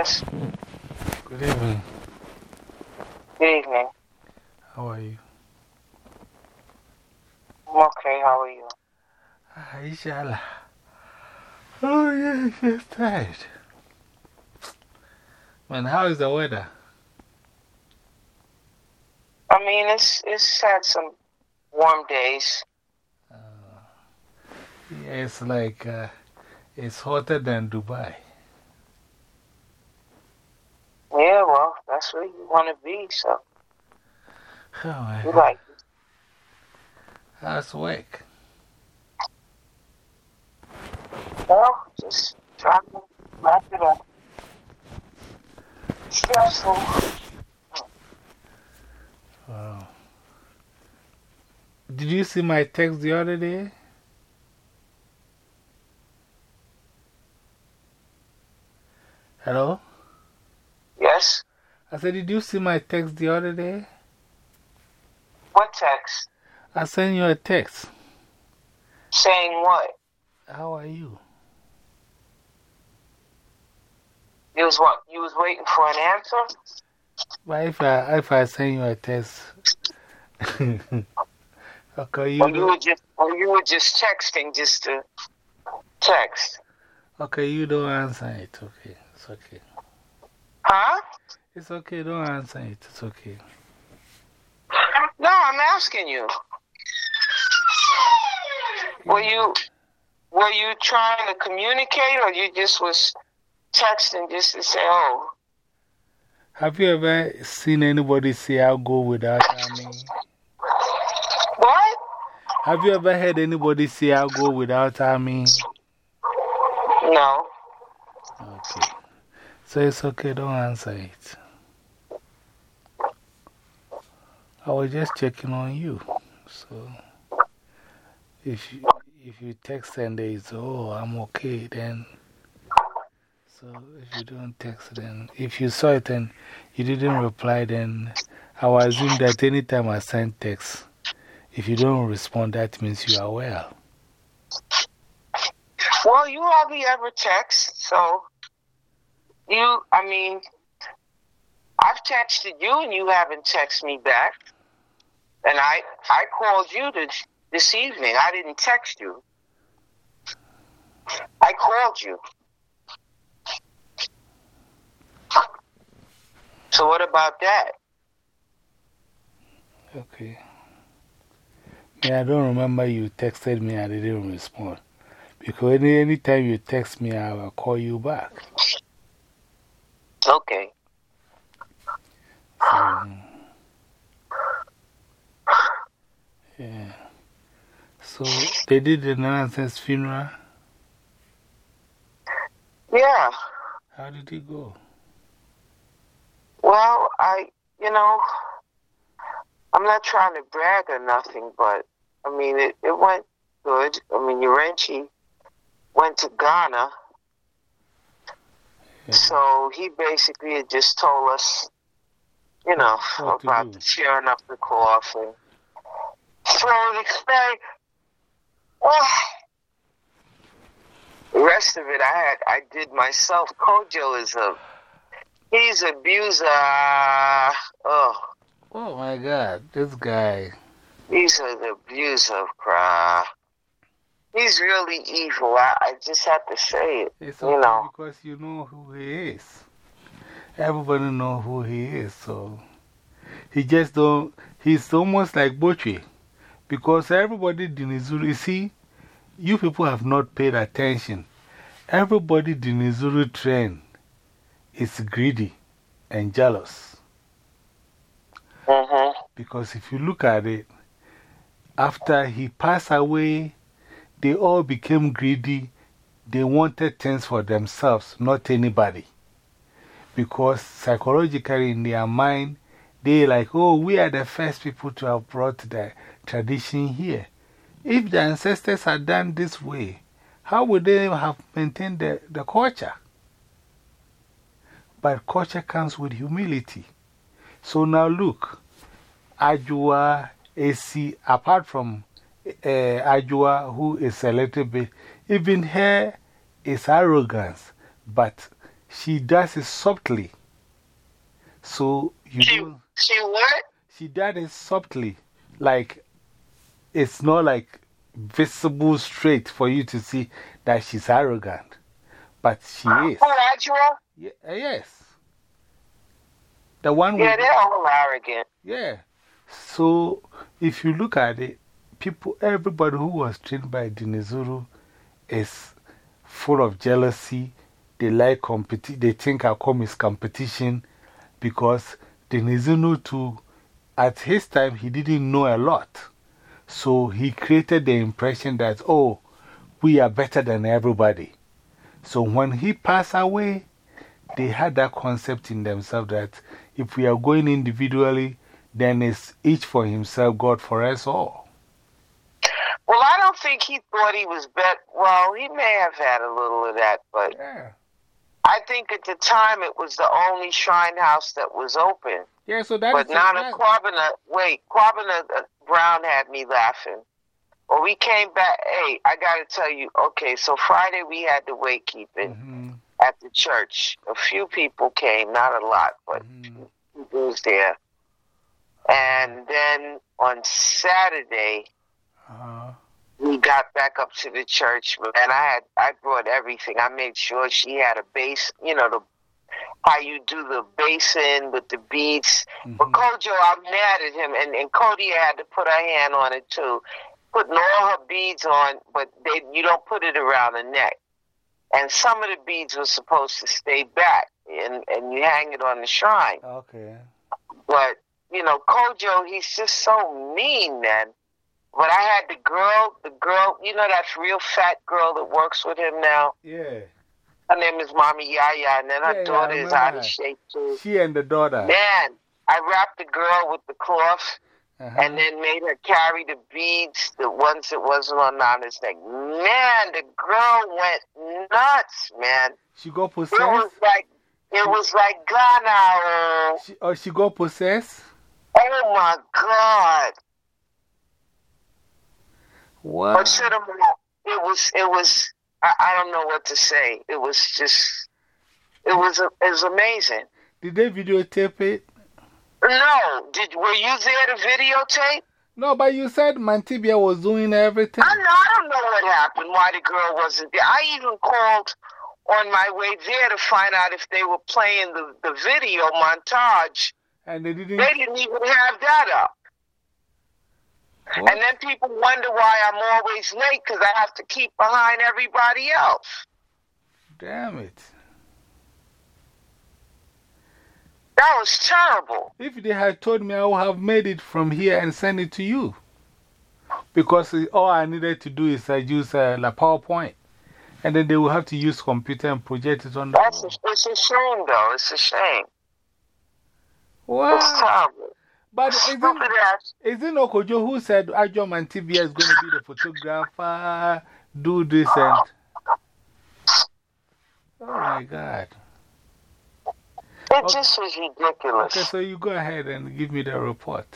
Yes. Good evening. Good evening. How are you? I'm okay. How are you? Ah, Inshallah. Oh, yes, yes, tired. Man, how is the weather? I mean, it's it's had some warm days. Yeah, it's like uh, it's hotter than Dubai. Yeah, well, that's where you want to be. So Oh, you like it. How's work? Well, just trying to wrap it up. Stressful. Wow. Did you see my text the other day? Hello? Yes. I said, Did you see my text the other day? What text? I sent you a text. Saying what? How are you? You was what? You was waiting for an answer? But if I, if I send you a text, okay, you, Or you were just, or you were just texting just to text? okay, you don't answer it. Okay, it's okay. Huh? It's okay, don't answer it. It's okay. No, I'm asking you. Were you were you trying to communicate, or you just was texting just to say, "Oh, Have you ever seen anybody say I'll go without army? what?" Have you ever heard anybody say I'll go without army? No. So it's okay, don't answer it. I was just checking on you. So if you, if you text and say, oh, I'm okay, then. So if you don't text, then. If you saw it and you didn't reply, then I will assume that anytime I send text, if you don't respond, that means you are well. Well, you hardly ever text, so you. I mean, I've texted you and you haven't texted me back. And I I called you to, this evening. I didn't text you. I called you. So what about that? Okay. Yeah, I don't remember you texted me, I didn't respond. Because any anytime you text me, I will call you back. Okay. So, yeah. So they did the nonsense funeral. Yeah. How did it go? Well, I, you know, I'm not trying to brag or nothing, but I mean, it, it went good. I mean, Urenchi went to Ghana, So he basically had just told us, you know, What about do. sharing up the cloth and throwing experience. Oh. The rest of it, I had, I did myself. Kojo is a, he's abuser. Uh, oh. Oh my god, this guy. He's an abusive crowd. He's really evil. I, I just have to say it. It's You know. because you know who he is. Everybody know who he is, so he just don't. He's almost like Botry. Because everybody in Dinizuru, you see, you people have not paid attention. Everybody in Dinizuru train is greedy and jealous. Mm-hmm. Because if you look at it, after he passed away, they all became greedy. They wanted things for themselves, not anybody. Because psychologically, in their mind, they like, oh, we are the first people to have brought the tradition here. If the ancestors had done this way, how would they have maintained the, the culture? But culture comes with humility. So now look, Ajua AC, apart from Ajua, who is a little bit, even her is arrogance, but she does it subtly. So you She, don't- she what? she does it subtly. Like it's not like visible straight for you to see that she's arrogant. But she is. Who, Adjua? Ye- uh, yes. The one Yeah, they're all arrogant. Yeah. So if you look at it, people, everybody who was trained by Dinizuru is full of jealousy. They like competi They think Akom is competition because Dinizuru too, at his time, he didn't know a lot. So he created the impression that, oh, we are better than everybody. So when he passed away, they had that concept in themselves that if we are going individually, then it's each for himself, God for us all. Well, I don't think he thought he was bet. Well, he may have had a little of that, but Yeah. I think at the time it was the only shrine house that was open. Yeah, so that But Nana Kwabena, wait, Kwabena uh, Brown had me laughing. Well, we came back. Hey, I got to tell you, okay, so Friday we had the wake keeping Mhm, at the church. A few people came, not a lot, but mhm. people was there. And then on Saturday, Uh, we got back up to the church, and I had I brought everything. I made sure she had a base, you know, the how you do the basin with the beads. But mhm. Kojo, I'm mad at him, and and Cody had to put her hand on it too, putting all her beads on, but they you don't put it around the neck. And some of the beads were supposed to stay back, and and you hang it on the shrine. Okay. But you know, Kojo, he's just so mean, man. But I had the girl, the girl, you know, that real fat girl that works with him now. Yeah. Her name is Mommy Yaya, and then her Yeah, yeah, daughter I is out of shape too. She and the daughter. Man, I wrapped the girl with the cloth -huh. and then made her carry the beads, the ones that wasn't on Nana's neck. Man, the girl went nuts, man. she got It was like it was like Ghana. She, oh, she got possessed? Oh my God! Wow. But shut 'em up. It was, it was, I, I don't know what to say. It was just, it was, it was amazing. Did they videotape it? No, did were you there to videotape? No, but you said Mantibia was doing everything. I know, I don't know what happened. Why the girl wasn't there? I even called on my way there to find out if they were playing the the video montage. And they didn't. They didn't even have that up. What? And then people wonder why I'm always late because I have to keep behind everybody else. Damn it. That was terrible. If they had told me, I would have made it from here and sent it to you. Because all I needed to do is uh, use uh, the PowerPoint. And then they will have to use computer and project it on the That's a, it's a shame, though. It's a shame. What? It's terrible. But isn't, isn't Okojo who said Ajo Mantibia is going to be the photographer, do this and. Oh my God. It Okay. just was ridiculous. Okay, so you go ahead and give me the report.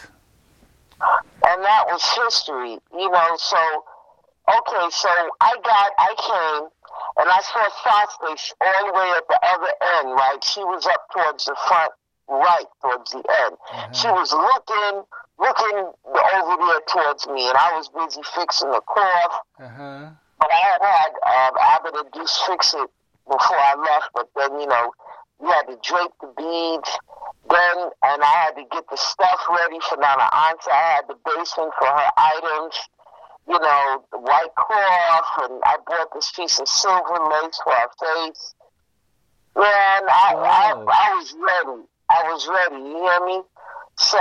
and that was history, you know. So, okay, so I got, I came, and I saw Saskia all the way at the other end, right? She was up towards the front right, towards the end. She was looking, looking over there towards me, and I was busy fixing the cloth. Uh huh. But I had had uh, Abbott and Deuce fix it before I left, but then, you know, we had to drape the beads. Then, and I had to get the stuff ready for Nana Auntie. I had the basin for her items, you know, the white cloth, and I bought this piece of silver lace for her face. Man, I, Wow. I, I was ready. I was ready, you hear me? So,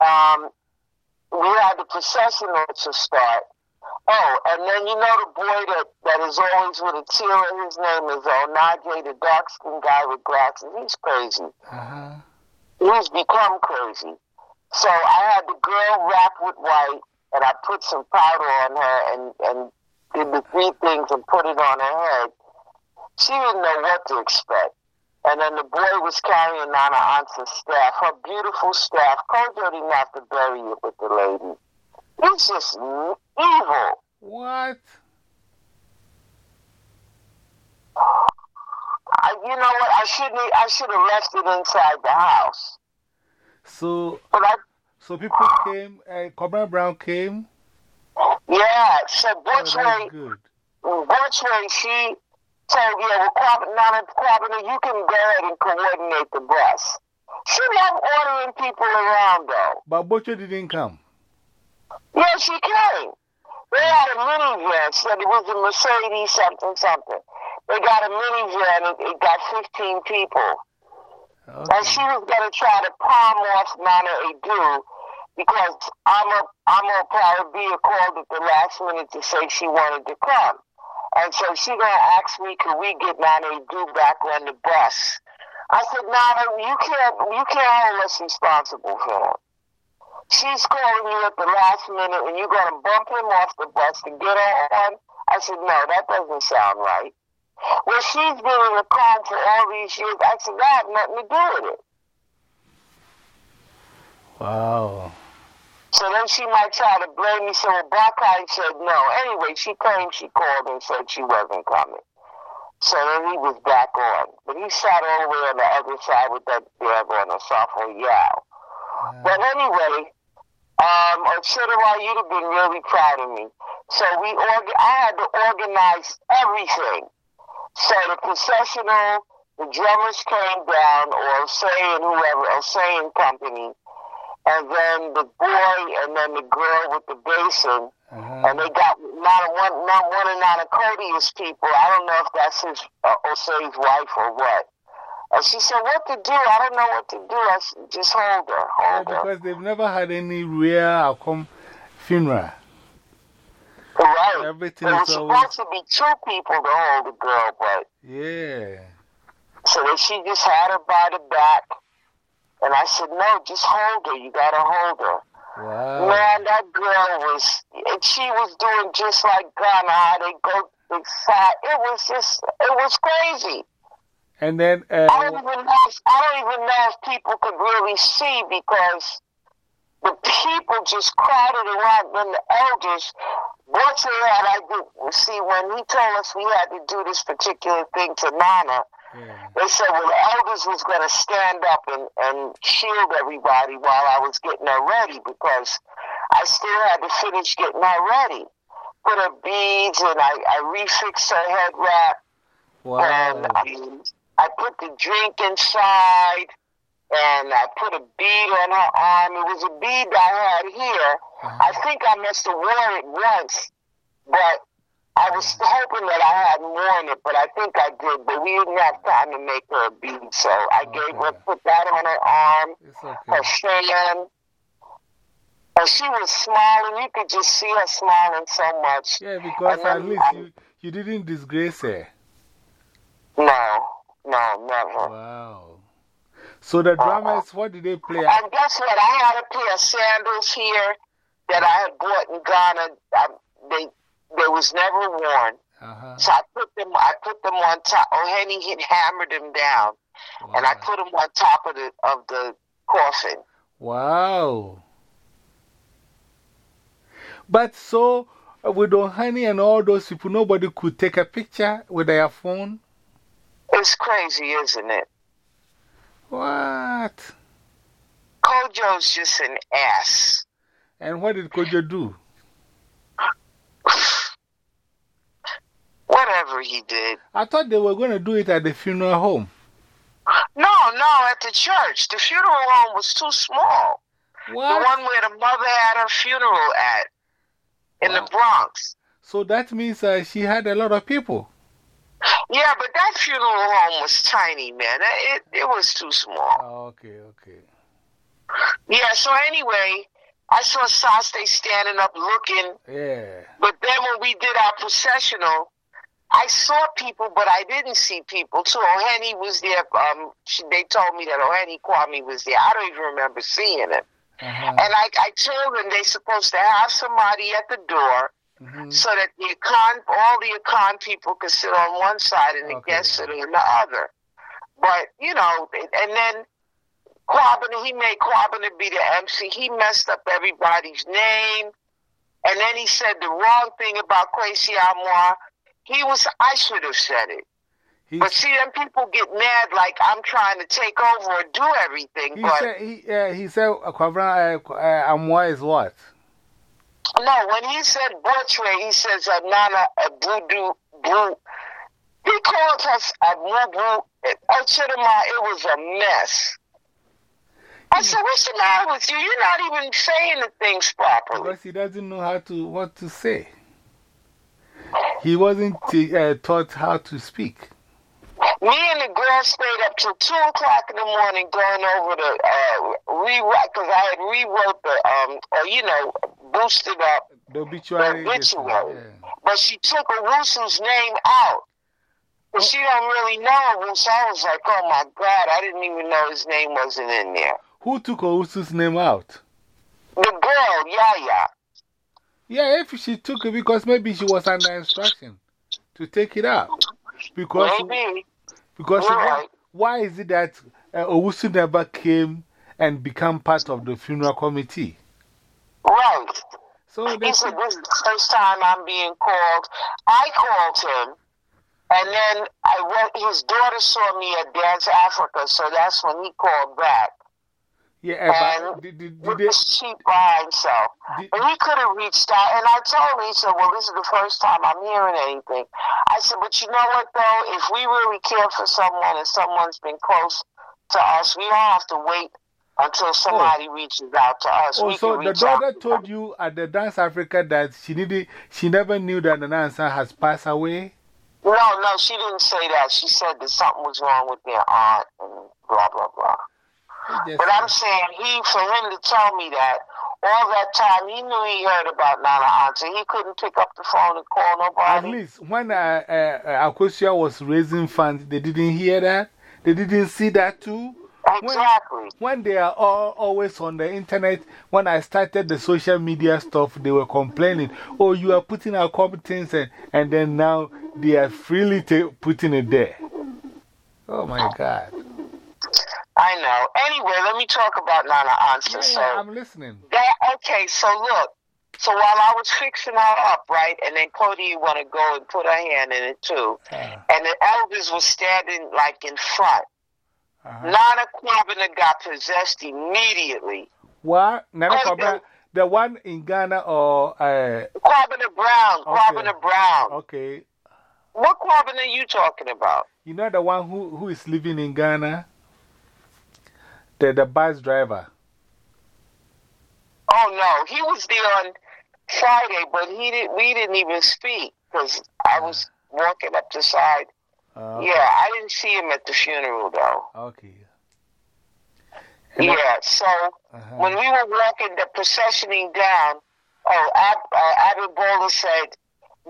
um, we had the processional to start. Oh, and then you know the boy that, that is always with a tear in his name is Onaje, the dark skinned guy with glasses. He's crazy. Uh huh. He's become crazy. So I had the girl wrapped with white, and I put some powder on her and, and did the three things and put it on her head. She didn't know what to expect. And then the boy was carrying Nana Aunt's staff, her beautiful staff. Kojo didn't have to bury it with the lady. It's just evil. What? I you know what? I shouldn't. I should have left it inside the house. So, But I, so people came, uh, Kwabena Brown came. yeah. So Oh, Butchway, good. Butchway, she told yeah, Quabba, Nana Quabba, you can go ahead and coordinate the bus. She loved ordering people around though. But Bocho didn't come. Yeah, she came. They had a minivan, said it was a Mercedes something something. They got a minivan, it, it got 15 people. And she was going to try to palm off Nana Adu because I'm a, I'm a probably called at the last minute to say she wanted to come. And so she to ask me, could we get Nana Adu back on the bus? I said, Nana, you can't, you can't hold us responsible for him. She's calling you at the last minute and you're to bump him off the bus to get her on. I said, no, that doesn't sound right. Well, she's been in the calm for all these years. I said, that nothing to do with it. Wow. So then she might try to blame me. So Buckeye said no. Anyway, she claimed she called and said she wasn't coming. So then he was back on. But he sat all the way on the other side with that dog on a sophomore yow. But anyway, um, Chitterwa, you'd have been really proud of me. So we org- I had to organize everything. So the processional, the drummers came down, Osei and whoever, or Say and company, and then the boy, and then the girl with the basin, Uh-huh. and they got not one, not one of Nana Cody's people. I don't know if that's his uh, Osei's wife or what. And she said, "What to do? I don't know what to do." I said, "Just hold her, Yeah, hold her." because they've never had any real outcome funeral. Right. Everything There was always. supposed to be two people to hold the girl, but Yeah. so then she just had her by the back, and I said, "No, just hold her. You gotta hold her." Wow. Man, that girl was, and she was doing just like Ghana. How they go the side. It was just, it was crazy. And then, I don't uh, even know. If, I don't even know if people could really see because the people just crowded around. Then the elders, once they had, I did see when he told us we had to do this particular thing to Nana. They said, well, the elders was going to stand up and, and shield everybody while I was getting her ready because I still had to finish getting her ready. Put her beads and I, I refixed her head wrap and I, I put the drink inside and I put a bead on her arm. It was a bead I had here. Uh-huh. I think I must have worn it once, but I was hoping that I hadn't worn it, but I think I did. But we didn't have time to make her a bead, so I gave her, put that on her arm, okay. her fan. And she was smiling. You could just see her smiling so much. Yeah, because at least I- you, you didn't disgrace her. No, no, never. Wow. So the drummers, uh-uh. what did they play? And guess what? I had a pair of sandals here that I had bought in Ghana. I, they they was never worn. Uh-huh. So I put them I put them on top. Oh, Henny had hammered them down, and I put them on top of the of the coffin. Wow. But so, uh, with Honey and all those people, nobody could take a picture with their phone? It's crazy, isn't it? What? Kojo's just an ass. And what did Kojo do? Whatever he did. I thought they were going to do it at the funeral home. No, no, at the church. The funeral home was too small. What? The one where the mother had her funeral at in Wow. the Bronx. So that means uh, she had a lot of people. Yeah, but that funeral home was tiny, man. It it was too small. Oh, okay, okay. Yeah. So anyway, I saw Saste standing up looking, Yeah. but then when we did our processional, I saw people, but I didn't see people. So Oheni was there. Um, she, they told me that Oheni Kwame was there. I don't even remember seeing him. Uh-huh. And I, I told them they're supposed to have somebody at the door Mhm. so that the econ, all the econ people could sit on one side and the guests sit on the other. But, you know, and then Kwabena, he made Kwabena be the MC. He messed up everybody's name. And then he said the wrong thing about Kwesi Amwa. He was, I should have said it. He, But see, them people get mad like I'm trying to take over or do everything. he but said, he, uh, he said, Kwabra, uh, uh, Amwa is what? no, when he said Butchway, he says uh, Nana a Voodoo Blue. He called us a Voodoo. Oh, Chidema, it was a mess. I said, what's the matter with you? You're not even saying the things properly. Because he doesn't know how to, what to say. He wasn't uh, taught how to speak. Me and the girl stayed up till 2 o'clock in the morning going over the, uh, rewrite, because I had rewrote the, um, or, you know, boosted up The obituary. The obituary. yeah. but she took Owusu's name out. But she don't really know Owusu. I was like, oh my God, I didn't even know his name wasn't in there. Who took Owusu's name out? The girl, Yaya. Yeah, Yeah, if she took it because maybe she was under instruction to take it out. Because, Maybe. because why, why is it that uh, Owusu never came and become part of the funeral committee? Right. So He said, this is the first time I'm being called. I called him. And then I went, his daughter saw me at Dance Africa, so that's when he called back. Yeah, but And did, did, did they, cheap by himself. did, And he could have reached out, and I told him, he said, Well, this is the first time I'm hearing anything. I said, But you know what, though? If we really care for someone and someone's been close to us, we don't have to wait until oh. somebody reaches out to us. oh, we so the daughter to told them. you at the Dance Africa that she, needed, she never knew that the dancer has passed away? No, no, she didn't say that. She said that something was wrong with their aunt and blah, blah, blah. But I'm saying, he, for him to tell me that, all that time, he knew he heard about Nana Auntie. He couldn't pick up the phone and call nobody. At least when uh, uh, Akosia was raising funds, they didn't hear that. They didn't see that too. Exactly. When they are all, always on the internet, when I started the social media stuff, they were complaining, oh, you are putting our competence, and, and then now they are freely putting it there. Oh my God. I know. Anyway, let me talk about Nana Ansa. Yeah, So, I'm listening. that, okay, so look. So while I was fixing her up, right, and then Cody want to go and put her hand in it too, Uh, and the elders were standing like in front. uh Nana Kwabena got possessed immediately. What? Nana Kwabena, the one in Ghana or. Uh, Kwabena Brown, Okay. Kwabena Brown. okay. What Kwabena are you talking about? You know the one who, who is living in Ghana? The, the bus driver. Oh no, he was there on Friday, but he didn't. We didn't even speak because I was walking up the side. Uh, Yeah, I didn't see him at the funeral though. Okay. And Yeah, so Uh-huh. when we were walking, the processioning down, oh, Ab, uh, Abimbola said,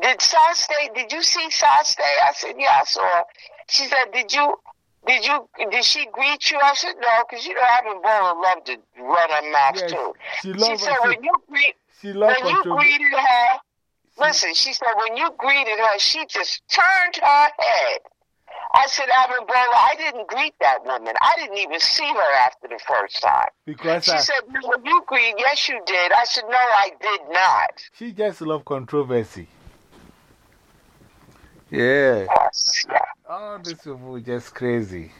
"Did Sa stay? Did you see Sa stay?" I said, "Yeah, I saw her." She said, "Did you?" Did you? Did she greet you? I said no, because you know Abimbola loved to run her mouth Yes, too. she She loved said she, when you greet, she loved when you control. greeted her, listen, she said when you greeted her, she just turned her head. I said, Abimbola, I didn't greet that woman. I didn't even see her after the first time. Because She uh, said, "When you agreed, yes, you did." I said, "No, I did not." she just loved controversy. Yeah. Yes, yeah. All these people just crazy.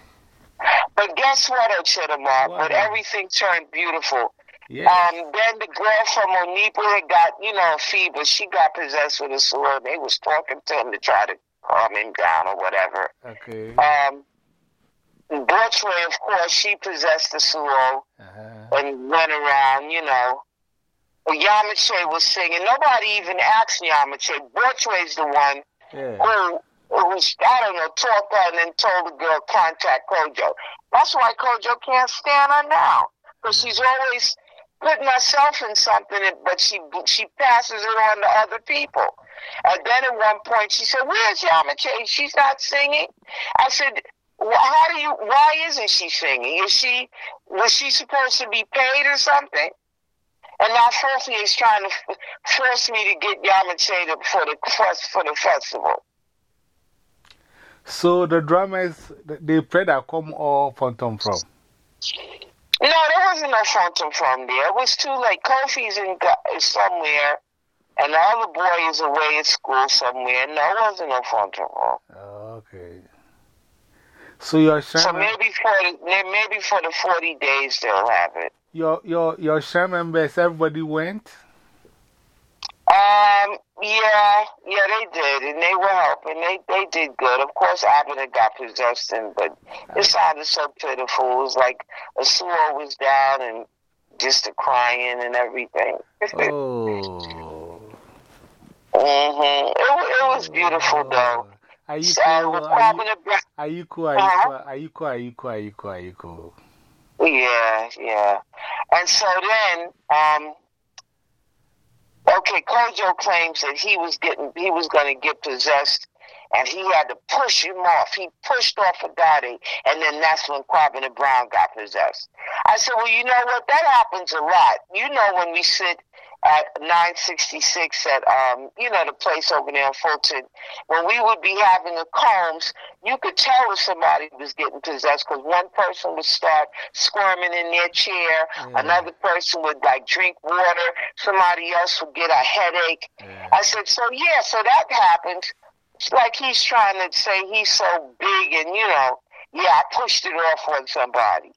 But guess what, Ochidama? What? But everything turned beautiful. Yeah. Um, then the girl from Onipa had got, you know, a fever. She got possessed with a sword. They was talking to him to try to calm him down or whatever. okay. Um, Birchway, of course, she possessed the Suo Uh-huh. and went around, you know. Well, Yamache was singing. Nobody even asked Yamache. Birchway's the one Yeah. who, was, I don't know, talked her and then told the girl, contact Kojo. That's why Kojo can't stand her now. Because she's always putting herself in something, but she she passes it on to other people. And then at one point she said, where's Yamache? She's not singing. I said, "Wh- how do you, why isn't she singing? Is she, was she supposed to be paid or something? And now Sophie is trying to f- force me to get Yamache to, for the for the festival. So the drummers, they pray that come all phantom from. No, there wasn't no phantom from there. It was too late. Kofi's in somewhere, and all the other boy is away at school somewhere. No, it wasn't no phantom from. Okay. So your shrine, So maybe for the, maybe for the 40 days they'll have it. your, your, your shrine members, everybody went? Um, yeah, yeah, they did, and they were helping. They they did good. Of course, Abner got possessed, and but it sounded so pitiful. It was like a sewer was down and just the crying and everything. Oh. hmm It, it was beautiful though. Are you So, cool? Are you, Bra- are you cool? Are you Uh-huh. cool? Are you cool? Are you cool? Are you cool? Are you cool? Yeah, yeah. And so then, um, okay, Kojo claims that he was getting, he was going to get possessed, and he had to push him off. He pushed off a Agade, and then that's when and Brown got possessed. I said, well, you know what? That happens a lot. You know, when we sit at 966 at, um, you know, the place over there in Fulton, when we would be having the combs, you could tell if somebody was getting possessed because one person would start squirming in their chair, Yeah. another person would like drink water, somebody else would get a headache. Yeah. I said, so yeah, so that happened. It's like he's trying to say he's so big and, you know, yeah, I pushed it off on somebody.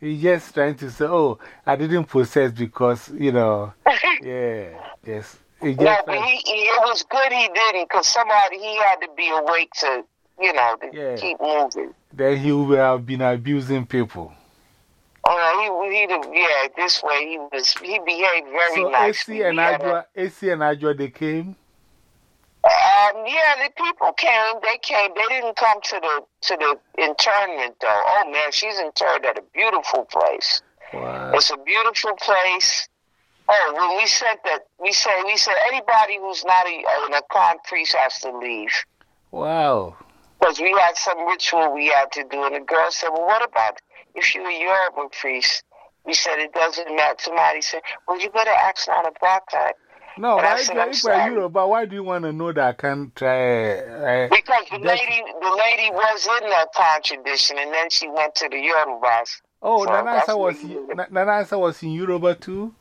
He's just trying to say, oh, I didn't possess because, you know, yeah, yes. He No, but he, he, it was good he didn't because somebody, he had to be awake to, you know, to Yeah. keep moving. then he would have been abusing people. Oh, he, he, yeah, this way he was, he behaved very So nicely. AC and Adwa, AC and Adwa, they came. Um, yeah, the people came. They came. They didn't come to the to the internment though. Oh man, she's interred at a beautiful place. Wow. It's a beautiful place. Oh, when we said that, we said we said anybody who's not a, an Akan priest has to leave Wow. because we had some ritual we had to do. And the girl said, "Well, what about if you're a Yoruba priest?" We said it doesn't matter. Somebody said, "Well, you better ask Nana Blackheart No, But I why, said, I'm sorry. you're Yoruba, why do you want to know that I can't try? Uh, because the lady, the lady was in that Akan tradition, and then she went to the Yorubas." oh, So Nanasa was, you- Nanasa was in Yoruba too?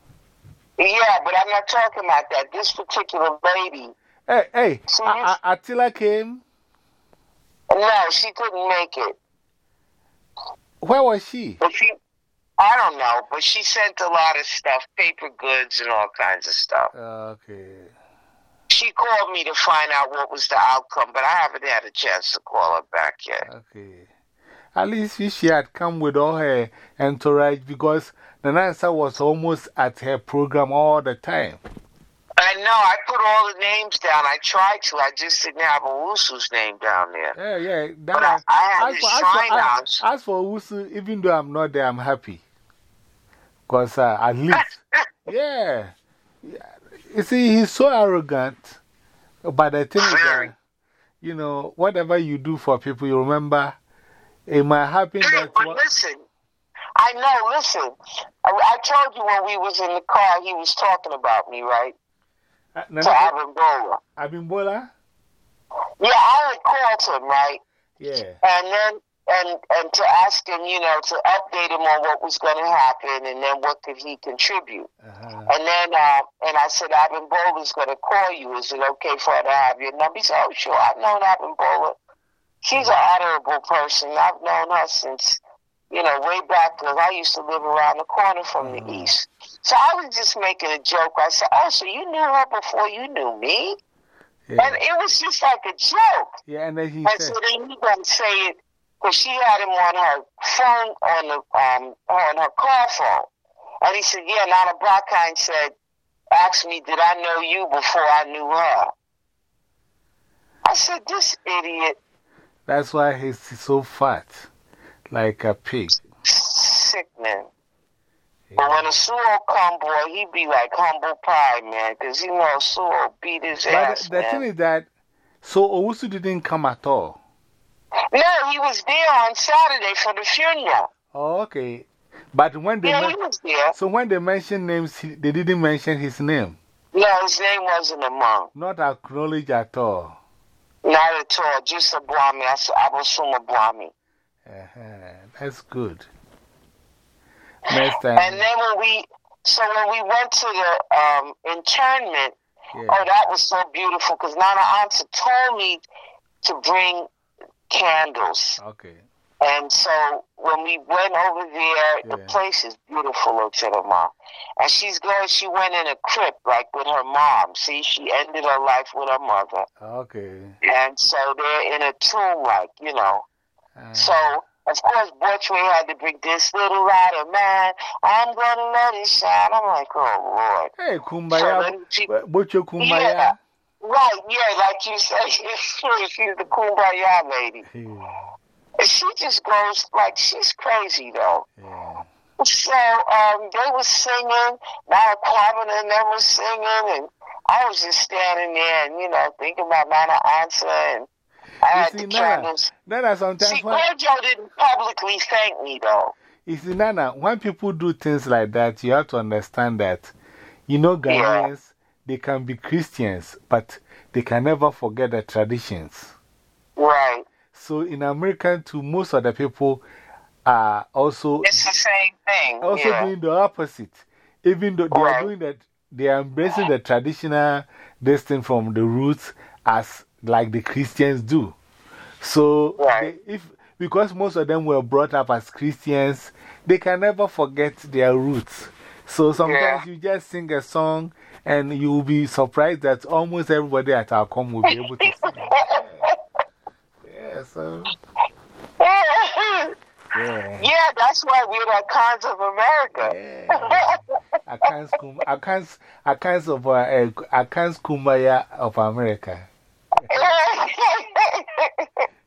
Yeah, but I'm not talking about that. This particular lady, Hey, hey, you- Attila came. no, she couldn't make it. Where was she? But she, I don't know, but she sent a lot of stuff, paper goods and all kinds of stuff. Okay. She called me to find out what was the outcome, but I haven't had a chance to call her back yet. Okay. At least if she had come with all her entourage because Nanasa was almost at her program all the time. I know, I put all the names down. I tried to. I just didn't have Owusu's name down there. Yeah, yeah. That But I, I had as, for, as, for, as, as for Usu, even though I'm not there, I'm happy. Because uh, at least, yeah. Yeah. You see, he's so arrogant. But the thing is you know, whatever you do for people, you remember, it might happen that. but listen, I know, listen. I, I told you when we was in the car, he was talking about me, right? Uh, To Nana- Abimbola. Abimbola? Yeah, I had called him, right? Yeah. and then and and to ask him, you know, to update him on what was going to happen, and then what could he contribute. Uh -huh. And then uh, and I said, Abimbola is going to call you. Is it okay for her to have your number? He said, Oh, sure. I've known Abimbola. She's an honorable person. I've known her since, you know, way back because I used to live around the corner from the Mhm. east. So I was just making a joke. I said, Oh, so you knew her before you knew me? Yeah. And it was just like a joke. yeah, and then he And said, so then he gonna say it because she had him on her phone on the um on her car phone, and he said, "Yeah." Nana Brockheim said, "Asked me, did I know you before I knew her?" I said, "This idiot, that's why he's so fat, like a pig. sick man." But when a Suo come, boy, he be like humble pie, man, because he know Suo beat his But ass, the, the man. thing is that, so Owusu didn't come at all. No, he was there on Saturday for the funeral. Oh, okay. But when they, Yeah, he was there. so when they mentioned names, they didn't mention his name. No, his name wasn't among. Not acknowledged at all. Not at all. Just a Brahmi. I I was from a Brahmi. Uh -huh. That's good. Next time. And then when we, so when we went to the um, internment, yeah. oh, that was so beautiful because Nana Ansa told me to bring candles. Okay. And so when we went over there, the place is beautiful, Mom. And she's glad she went in a crypt, like with her mom. See, she ended her life with her mother. Okay. And so they're in a tomb, like, you know. Uh, So, of course, Bortway had to bring this little light of mine. I'm going to let it shine. I'm like, oh, Lord. hey, So Kumbaya. she- Bocho Kumbaya. Yeah. Right, yeah, like you say, it's true. She's the kumbaya lady. Yeah. She just goes, like, she's crazy, though. Yeah. So um, they were singing, Nana Quabin and them was singing, and I was just standing there and, you know, thinking about Nana Ansa, and I had You see, the Nana, candles. Nana, sometimes See, Kojo didn't publicly thank me, though. you see, Nana, when people do things like that, you have to understand that, you know, Ghanaians, they can be Christians, but they can never forget their traditions. Right. So in America, too, most of the people are also It's the same thing. also yeah. doing the opposite. Even though they are doing that, they are embracing the traditional this from the roots as like the Christians do. So, Right. they, if because most of them were brought up as Christians, they can never forget their roots. So sometimes you just sing a song and you will be surprised that almost everybody at our com will be able to sing. Yeah, yeah so, yeah. yeah, that's why we're the cons of America. Yeah. I can't, I can't, I can't, of, uh, uh, I can't kumbaya of America.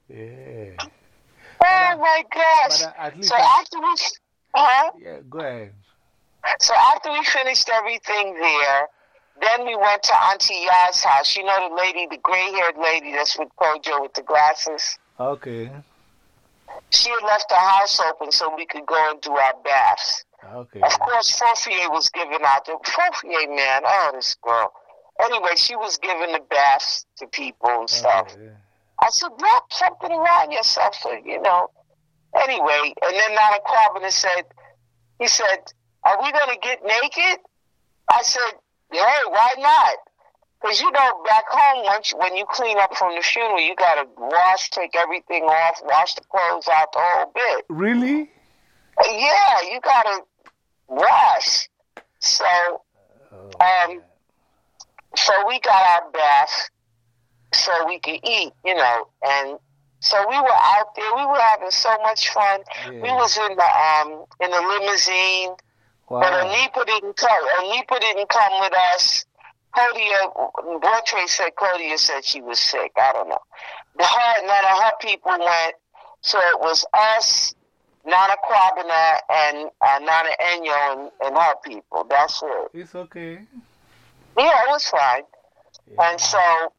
Yeah. oh my gosh. Uh, So I, after we, huh? yeah, go ahead. So after we finished everything there, then we went to Auntie Ya's house. You know the lady, the gray-haired lady that's with Kojo with the glasses. Okay. She had left the house open so we could go and do our baths. Okay. Of course, Fofier was giving out the Fofier man. Oh, this girl. Anyway, she was giving the baths to people and stuff. I said, wrap something around yourself, so you know. Anyway, and then Nana Carpenter said, he said, are we going to get naked? I said, yeah, why not? Because, you know, back home, once you, when you clean up from the funeral, you got to wash, take everything off, wash the clothes out, the whole bit. Really? Yeah, you got to wash. So, Oh, um, so we got our bath so we could eat, you know, and so we were out there. We were having so much fun. We was in the um in the limousine, but wow. Anipa didn't come. Anipa didn't come with us. Claudia, Bortre said Claudia said she was sick. I don't know. The her none of her people went, so it was us, Nana Kwabena, and uh, Nana Enyo and, and her people. That's it. It's okay. Yeah, it was fine. Yeah. And so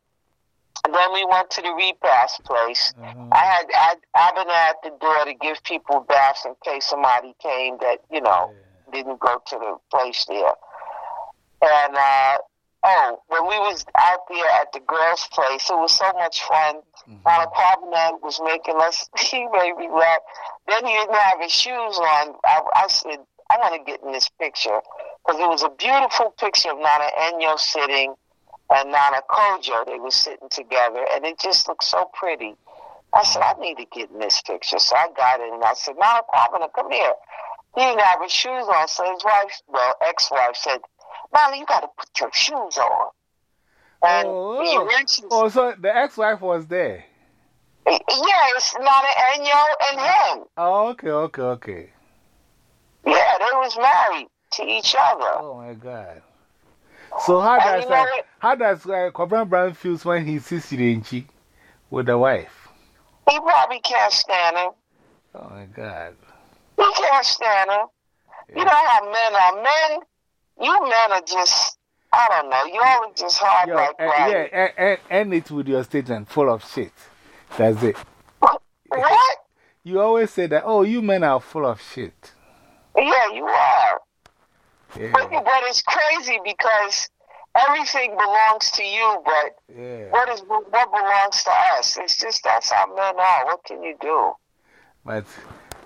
then we went to the repast place. Uh-huh. I had I, Abner at the door to give people baths in case somebody came that, you know, didn't go to the place there. And, uh, oh, when we was out there at the girls' place, it was so much fun. Mhm. My partner was making us, he made me laugh. Then he didn't have his shoes on. I, I said, I want to get in this picture. Because it was a beautiful picture of Nana Enyo sitting and Nana Kojo. They were sitting together, and it just looked so pretty. I said, I need to get in this picture. So I got it, and I said, Nana Kwabena, come here. He didn't have his shoes on, so his wife, well, ex-wife said, Nana, you got to put your shoes on. And Oh, he oh. reaches, Oh, so the ex wife was there. yeah, it's Nana Enyo and him. Oh, okay, okay, okay. Yeah, they was married to each other. Oh my God. So, how And does, uh, how does uh, Kwabena Brown feels when he sees Sirenchi with the wife? He probably can't stand him. Oh my God. He can't stand him. You know how men are. Men, you men are just, I don't know, you all are just hard Yo, like uh, that. yeah, and, and, end it with your statement full of shit. That's it. What? You always say that, oh, you men are full of shit. Yeah, you are. But, but it's crazy because everything belongs to you, but yeah. what is what belongs to us? It's just that's how men are. What can you do? But,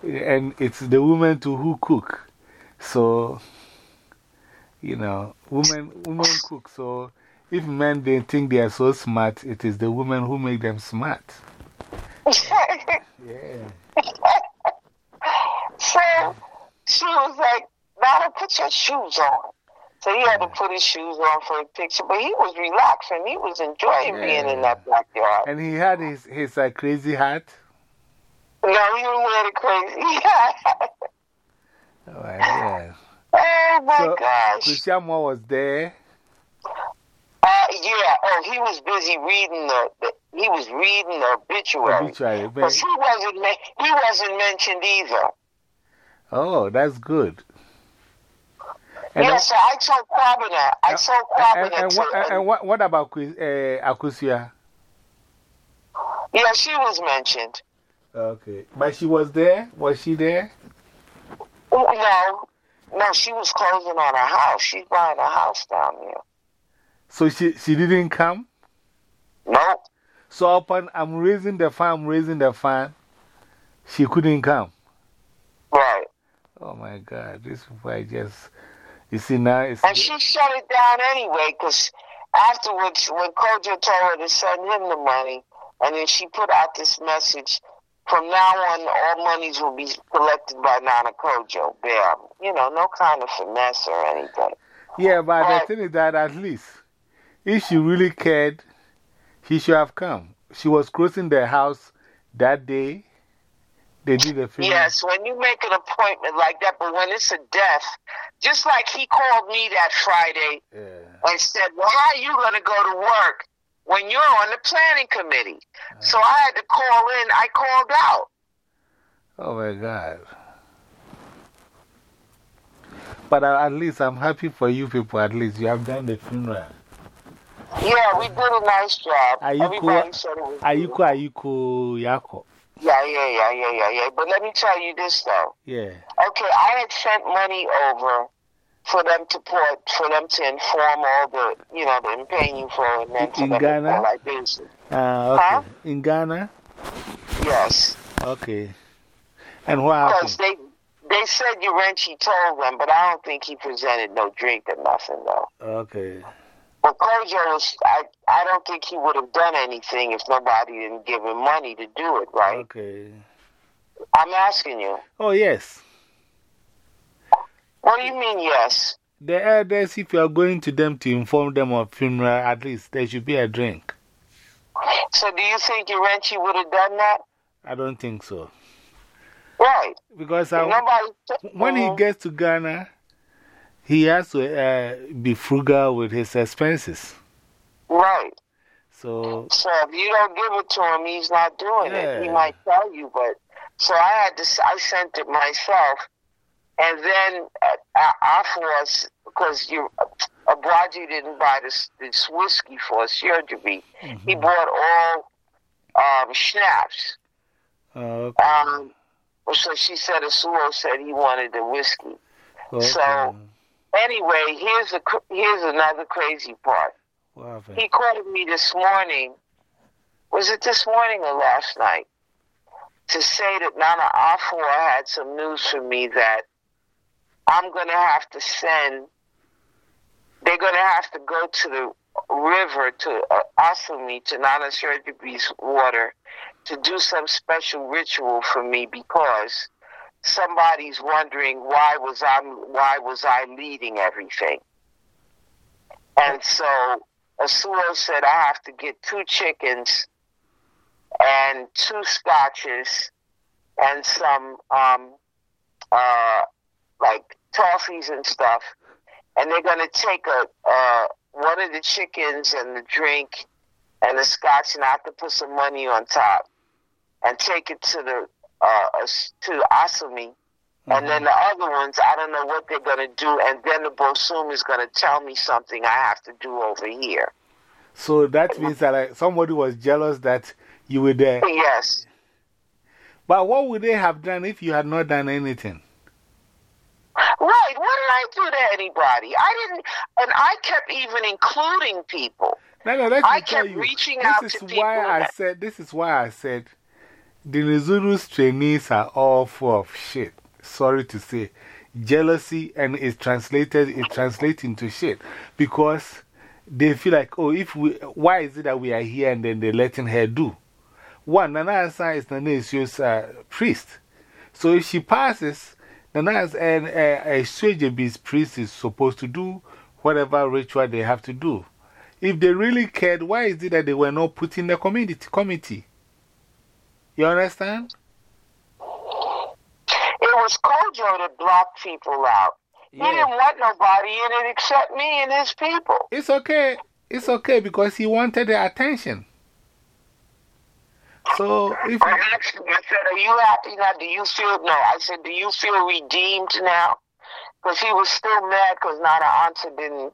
and it's the women too who cook. So, you know, women, women cook. So, if men they think they are so smart, it is the women who make them smart. Yeah. so she was like, Nana, put your shoes on. So he had to put his shoes on for a picture, but he was relaxing. He was enjoying being in that backyard. And he had his, his uh, crazy hat. No, didn't the crazy. Oh, yeah. Oh my So, gosh. Christian Moore was there. Uh, yeah. Oh, he was busy reading the, the he was reading the obituary. Obituary. but- he wasn't he wasn't mentioned either. Oh, that's good. And, yeah, so I told Kwabena, I told and, Kwabena and, to, what, and, and what, what about uh, Akusia? yeah, she was mentioned. Okay. But she was there? Was she there? Oh, No, no, she was closing on a house. She's buying a house down there. So she, she didn't come? No. So upon I'm raising the fan, I'm raising the fan, she couldn't come. Right. Oh my God, this is why I just, you see now it's. And she shut it down anyway because afterwards, when Kojo told her to send him the money, and then she put out this message from now on, all monies will be collected by Nana Kojo. Bam. You know, no kind of finesse or anything. Yeah, but Right. the thing is that at least, if she really cared, she should have come. She was crossing the house that day. They did the funeral. Yes, when you make an appointment like that, but when it's a death, just like he called me that Friday Yeah. and said, Well, how are you going to go to work when you're on the planning committee? So I had to call in. I called out. Oh my God. But uh, at least I'm happy for you people. At least you have done the funeral. Yeah, we did a nice job. Are you Everybody cool? said it was Ayuko. Ayuko, Yako. Yeah, yeah, yeah, yeah, yeah, yeah. But let me tell you this though. Yeah. Okay, I had sent money over for them to put, for them to inform all the, you know, the paying for and then for In Ghana? like this. Uh, okay. Huh? In Ghana? Yes. Okay. And what Because they they said Urenchi told them, but I don't think he presented no drink or nothing though. Okay. But Kojo was, I, I don't think he would have done anything if nobody didn't give him money to do it, right? Okay. I'm asking you. Oh, yes. What do you mean, yes? The elders, if you are going to them to inform them of funeral, at least there should be a drink. So do you think Urenchi would have done that? I don't think so. Right. Because I, nobody. when he gets to Ghana, he has to uh, be frugal with his expenses. Right. So, So if you don't give it to him, he's not doing it. He might tell you, but so I had to. I sent it myself, and then uh, uh, afterwards, because you, Abraji didn't buy this, this whiskey for us, surgery. He bought all um, schnapps. uh, okay. Um, so she said, Asuo said he wanted the whiskey. okay. so- Anyway, here's a here's another crazy part. He called me this morning. Was it this morning or last night? To say that Nana Afua had some news for me that I'm going to have to send, they're going to have to go to the river to uh, Asumi, to Nana Shirjibi's water, to do some special ritual for me because somebody's wondering why was I why was I leading everything. And so Asuo said I have to get two chickens and two scotches and some um uh like toffees and stuff. And they're gonna take a uh one of the chickens and the drink and the scotch and I have to put some money on top and take it to the uh to Asumi and then the other ones, I don't know what they're going to do. And then the Bosum is going to tell me something I have to do over here. So that means that like, somebody was jealous that you were there. Yes. But what would they have done if you had not done anything? Right. What did I do to anybody? I didn't. And I kept even including people. No, no, let I kept you. reaching this out is to why people I that- said, this is why I said the Nizulu's trainees are all full of shit. Sorry to say. Jealousy and it's translated, it translates into shit. Because they feel like, oh, if we, why is it that we are here and then they're letting her do? one, Nana Asa is Nana Isio's uh, priest. So if she passes, Nana and uh, a Swajabis priest is supposed to do whatever ritual they have to do. If they really cared, why is it that they were not put in the community, committee? You understand? It was Kojo that blocked people out. He didn't want nobody in it except me and his people. It's okay. It's okay because he wanted the attention. So if I asked him, I said, Are you happy now? Do you feel, no, I said, Do you feel redeemed now? Because he was still mad because Nana Ansa didn't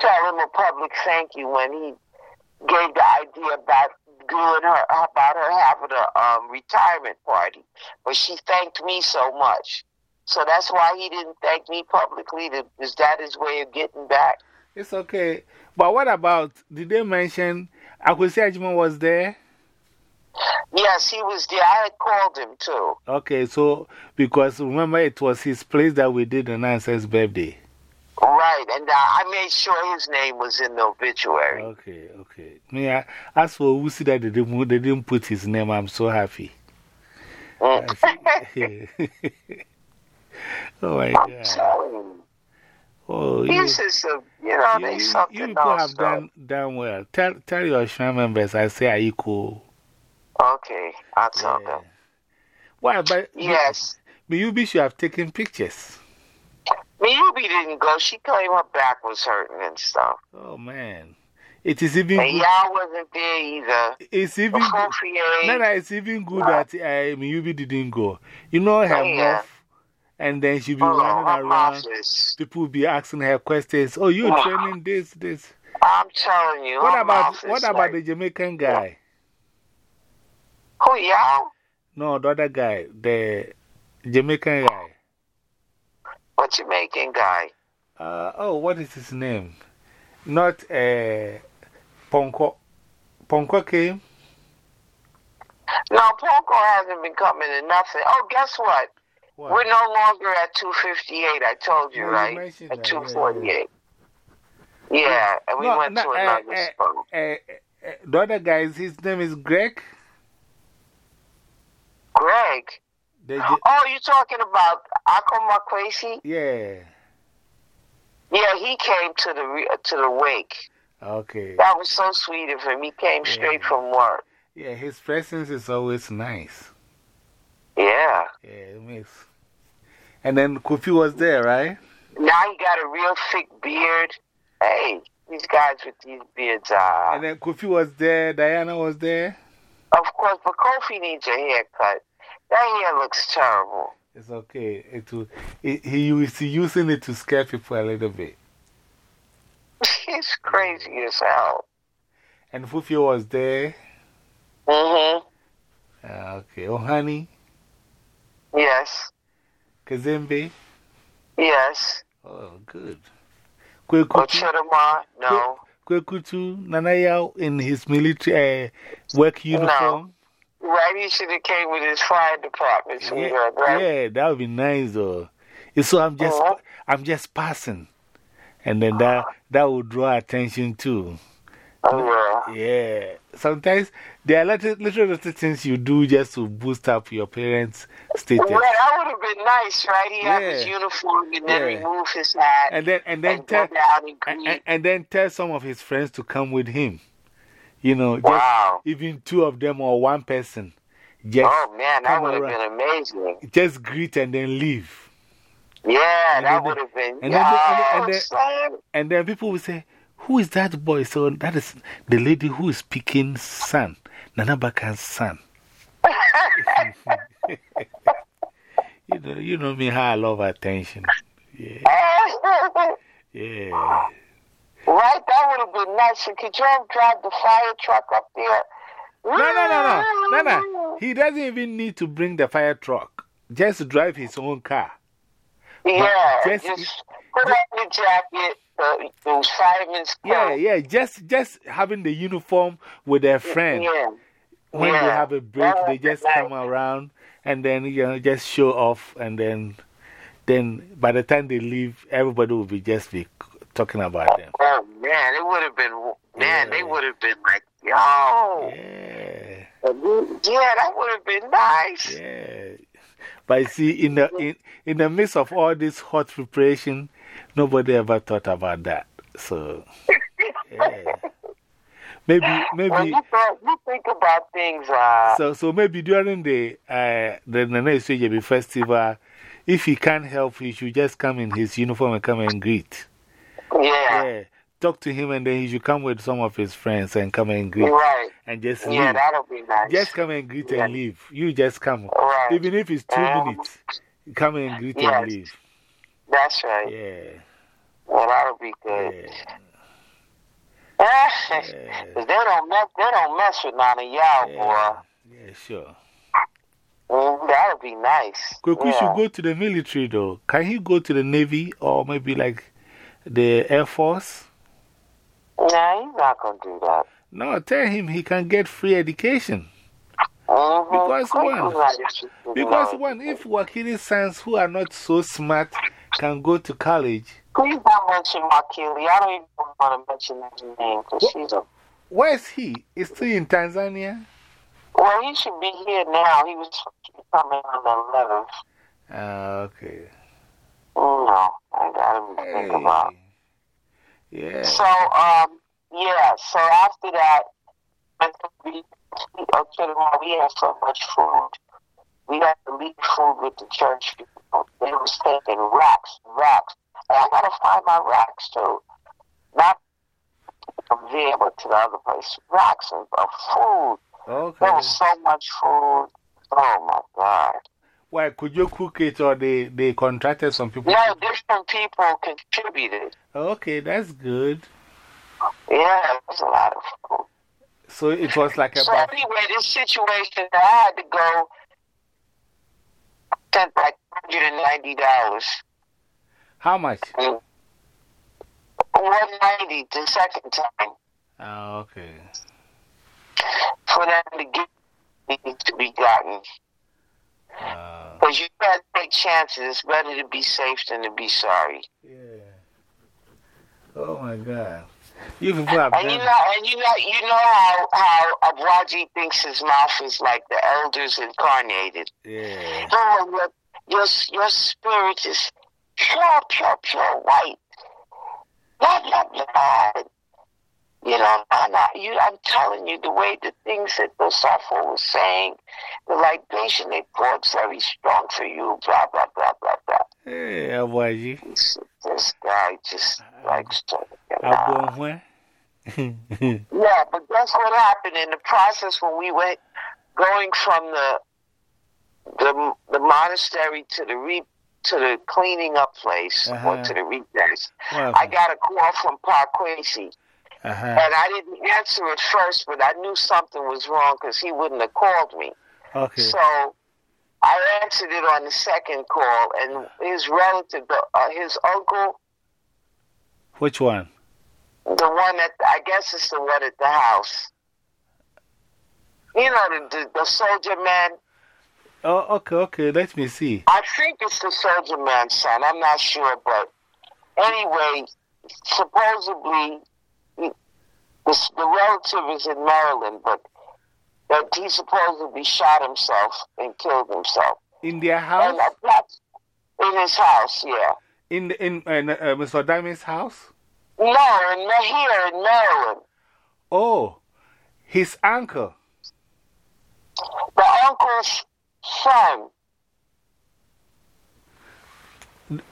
tell him a public thank you when he gave the idea about doing her, about her having a um, retirement party. But she thanked me so much. So that's why he didn't thank me publicly. Is that his way of getting back? It's okay. But what about, did they mention Akwesi Ajima was there? Yes, he was there. I had called him too. Okay, so because remember it was his place that we did on Nancy's birthday. Right, and uh, I made sure his name was in the obituary. Okay, okay. Me, I, as for Usi that they didn't, they didn't put his name, I'm so happy. Mm. oh my God. Oh, you, is a, you know, you, they something You people have done, done well. Tell, tell your Shrine members, I say, you cool? Okay, I'll tell them. Why, but. Yes. Miyubi should have taken pictures. Miyubi didn't go. She claimed her back was hurting and stuff. Oh, man. It is even and good. y'all wasn't there either. It's even good. No, no, it's even good that uh, Miyubi didn't go. You know her yeah. mouth, and then she'll be oh, running around. Office. People will be asking her questions. Oh, you're training this, this. I'm telling you. What about, what about like, the Jamaican guy? Who, y'all? No, the other guy, the Jamaican guy. What Jamaican guy? Uh, oh, what is his name? Not uh, Ponko. Ponko came? No, Ponko hasn't been coming to nothing. Oh, guess what? what? We're no longer at 258. I told you, Yeah, right? you at mentioned that, 248. Yeah, and we No, went no, to uh, another uh, spot. uh, uh, the other guy, his name is Greg. Greg. Oh, you talking about Akko Makwesi? yeah. Yeah, he came to the to the wake. Okay. That was so sweet of him. He came straight from work. Yeah, his presence is always nice. Yeah. Yeah, it makes. And then Kofi was there, right? Now he got a real thick beard. Hey, these guys with these beards are. And then Kofi was there, Diana was there. Of course, but Kofi needs a haircut. That hair looks terrible. It's okay. It will, it, he is using it to scare people a little bit. He's crazy as hell. And Fufi was there. Mm Uh, okay. Oh, honey. hmm. Yes. Kazembe. Yes. Oh, good. Kwekutu. Ochidama? No. Kwekutu. Nanaya in his military uh, work uniform. Right, he should have came with his fire department. So Yeah, yeah, right? yeah, that would be nice though. So I'm just, Uh-huh. I'm just passing. And then that, that will draw attention too. Oh, yeah. Yeah. Sometimes there are little, little, little things you do just to boost up your parents' status. Well, that would have been nice, right? He had his uniform and then Yeah. remove his hat And then, and then and tell, and, and, and then tell some of his friends to come with him. You know, just Wow. even two of them or one person. Just, Oh, man, that would have been amazing. just greet and then leave. Yeah, And that then- would have been. and then- and then- and then- And then people will say, Who is that boy? So that is the lady who is speaking son, Nana Bakan's son. you, know, you know me how I love attention. Yeah, yeah. Right, that would have been nice. Could you have drive the fire truck up there? No, no, no, no, no, no. He doesn't even need to bring the fire truck. Just drive his own car. Yeah, just- just, put on the jacket, uh, those Yeah, yeah. Just, just having the uniform with their friend. Yeah. when they have a break, That they just nice. come around and then, you know, just show off. And then, then by the time they leave, everybody will be just be talking about them. Oh man, it would have been man. They would have been like, yo, Yeah. Yeah, that would have been nice. Yeah. But you see, in the, in, in the midst of all this hot preparation, nobody ever thought about that. So, yeah. Maybe, maybe. Well, you, thought, you think about things. Uh, so, so maybe during the, uh, the Nene Sujebi festival, if he can't help, he should just come in his uniform and come and greet. Yeah. Yeah. Talk to him and then he should come with some of his friends and come and greet. Right. And just leave. Yeah, that'll be nice. Just come and greet and leave. You just come. Right. Even if it's two um, minutes, come and greet yes. and leave. That's right. Yeah. Well, that'll be good. Yeah. Cause they don't mess, they don't mess with none of y'all, yeah. boy. Yeah, sure. Mm, that would be nice. Yeah. should go to the military though. Can he go to the Navy or maybe like the Air Force? Nah, he's not going to do that. No, tell him he can get free education. -hmm. Because one, because one, if Wakili sons who are not so smart can go to college. Please don't mention Wakili. I don't even want to mention his name because she's a. Where is he? Is he in Tanzania? Well, he should be here now. He was coming on the 11th. Ah, okay. No, I got to think about. Yeah. So, um, yeah, so after that, we, okay, we had so much food. We had to leave food with the church people. They was taking racks racks. And I gotta find my racks too. Not from there, but to the other place. Racks of, of food. Okay. There was so much food. Oh my God. Why, could you cook it or they, they contracted some people? No, different people contributed. Okay, that's good. Yeah, it was a lot of food. So it was like a. So, anyway, this situation, I had to go, spent like $190. How much? Mm. 190 the second time. Oh, okay. For them to get to be gotten. Because uh, you gotta take chances. It's better to be safe than to be sorry. Yeah. Oh my God. You people have and you know, and you know, you know how how Abwaji thinks his mouth is like the elders incarnated. Yeah. Oh, your your your spirit is pure, pure, pure white. Blah blah blah. You know, I'm, you, I'm telling you, the way the things that the Safo was saying, the libation they poured very strong for you, blah, blah, blah, blah, blah. Hey, Abuaji. This, this guy just likes to. You yeah, but guess what happened in the process when we went going from the the, the monastery to the re, to the cleaning up place uh-huh. or to the repairs. I got a call from Parkwesi. Uh-huh. And I didn't answer it first, but I knew something was wrong because he wouldn't have called me. Okay. So I answered it on the second call, and his relative, uh, his uncle. Which one? The one that I guess it's the one at the house. You know, the, the, the soldier man. Oh, okay, okay. Let me see. I think it's the soldier man's son. I'm not sure, but anyway, supposedly the relative is in Maryland, but that he supposedly shot himself and killed himself. In their house? In his house, yeah. In, the, in uh, uh, Mr. Diamond's house? No, in, here in Maryland. Oh, his uncle. The uncle's son.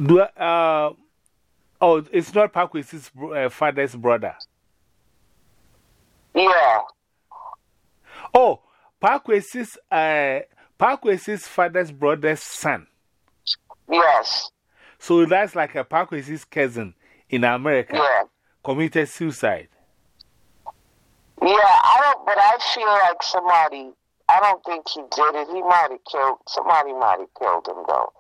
Do, uh, oh, it's not Parkway's uh, father's brother. Yeah. Oh, Parkway's uh, Parkway's father's brother's son. Yes. So that's like a Parkway's cousin in America yeah. committed suicide. Yeah, I don't, but I feel like somebody, I don't think he did it. He might have killed, somebody might have killed him though.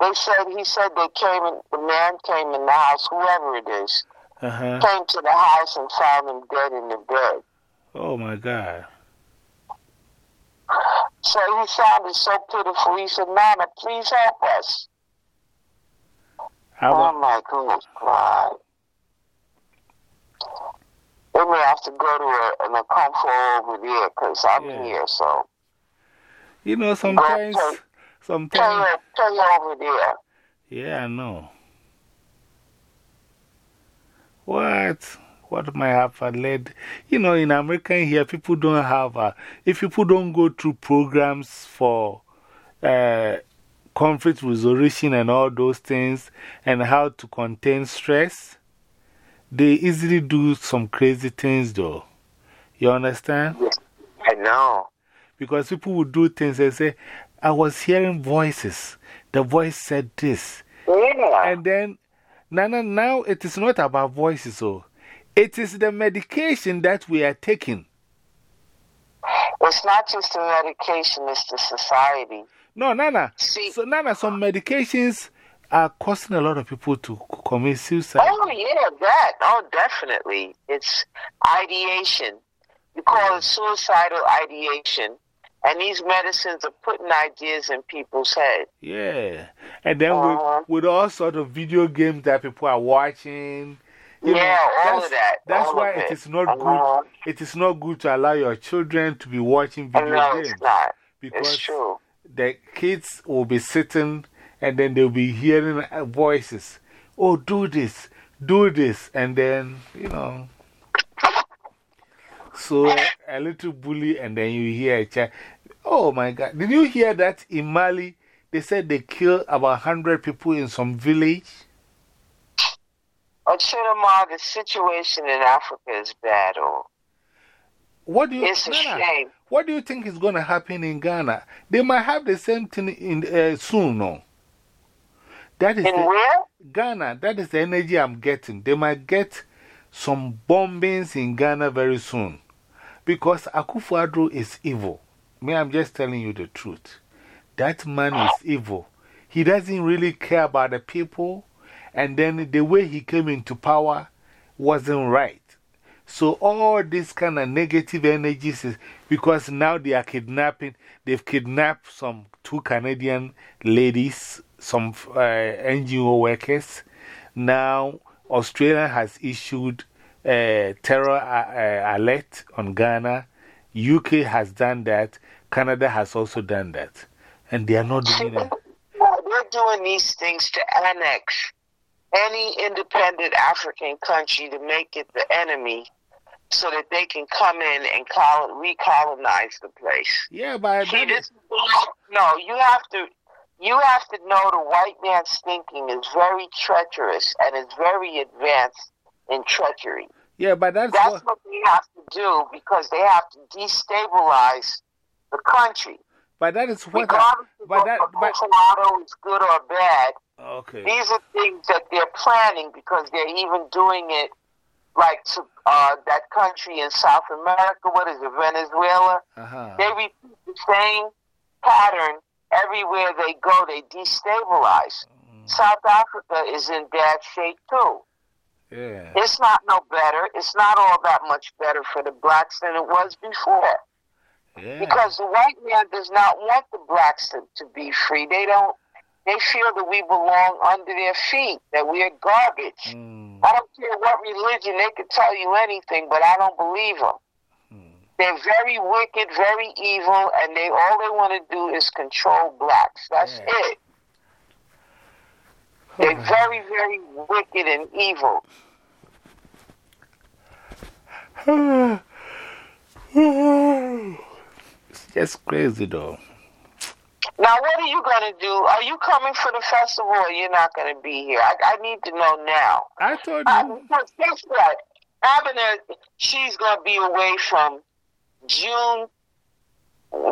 They said, he said they came in, the man came in the house, whoever it is, -huh. came to the house and found him dead in the bed. Oh my God. So he sounded so pitiful. He said, Mama, please help us. How oh my God. God. Anyway, have to go to a, an Okomfo over there because I'm Yeah. here. So You know, sometimes, tell sometimes, you, tell you over there. yeah, I know. What? What might have led? You know, in America here, people don't have, a, if people don't go through programs for uh, conflict resolution and all those things and how to contain stress, they easily do some crazy things, though. You understand? I know. Because people would do things and say, I was hearing voices. The voice said this. Yeah. And then, Nana, now it is not about voices, so it is the medication that we are taking. It's not just the medication, it's the society. No, Nana. See- So, Nana, some medications are causing a lot of people to commit suicide. Oh, yeah, that. Oh, definitely. It's ideation. You call it suicidal ideation. And these medicines are putting ideas in people's head. Yeah. And then Uh-huh. with, with all sort of video games that people are watching. You know, Yeah, all that's- of that, That's all why it it. is not Uh-huh. good. It is not good to allow your children to be watching video no, games. it's not. Because It's true. the kids will be sitting and then they'll be hearing uh, voices. Oh, do this, do this. And then, you know. So a little bully, and then you hear a child. Oh my God. Did you hear that in Mali? They said they killed about 100 people in some village. Chidamar, the situation in Africa is bad. Oh, What do you, it's a Nana, shame. what do you think is going to happen in Ghana? They might have the same thing in, uh, soon, no? That is In the- where? Ghana, that is the energy I'm getting. They might get some bombings in Ghana very soon. Because Akufo-Addo is evil. Me, I'm just telling you the truth. That man is evil. He doesn't really care about the people. And then the way he came into power wasn't right. So, all this kind of negative energies is because now they are kidnapping, they've kidnapped some two Canadian ladies, some uh, NGO workers. Now, Australia has issued a terror uh, uh, alert on Ghana. UK has done that. Canada has also done that. And they are not doing it. They're doing these things to annex any independent African country to make it the enemy so that they can come in and col- recolonize the place. Yeah, by See, this no, you have to you have to know the white man's thinking is very treacherous and is very advanced in treachery. yeah, but that's, That's what, what they have to do because they have to destabilize the country. but that is what. I, Regardless of but that, but, Bolsonaro is good or bad, okay. these are things that they're planning because they're even doing it like to uh, that country in South America. What is it, Venezuela? Uh -huh. They repeat the same pattern everywhere they go. They destabilize. South Africa is in bad shape too. Yeah. It's not no better. It's not all that much better for the blacks than it was before. Yeah. Because the white man does not want the blacks to, to be free. They don't. They feel that we belong under their feet. That we're garbage. Mm, I don't care what religion. They could tell you anything, but I don't believe them. mm. They're very wicked, very evil, and they all they want to do is control blacks. That's Yeah. it. They're very, very wicked and evil. it's just crazy, though. Now, what are you going to do? Are you coming for the festival or you're not going to be here? I, I need to know now. I told Uh, you. because guess what? Abner, she's going to be away from June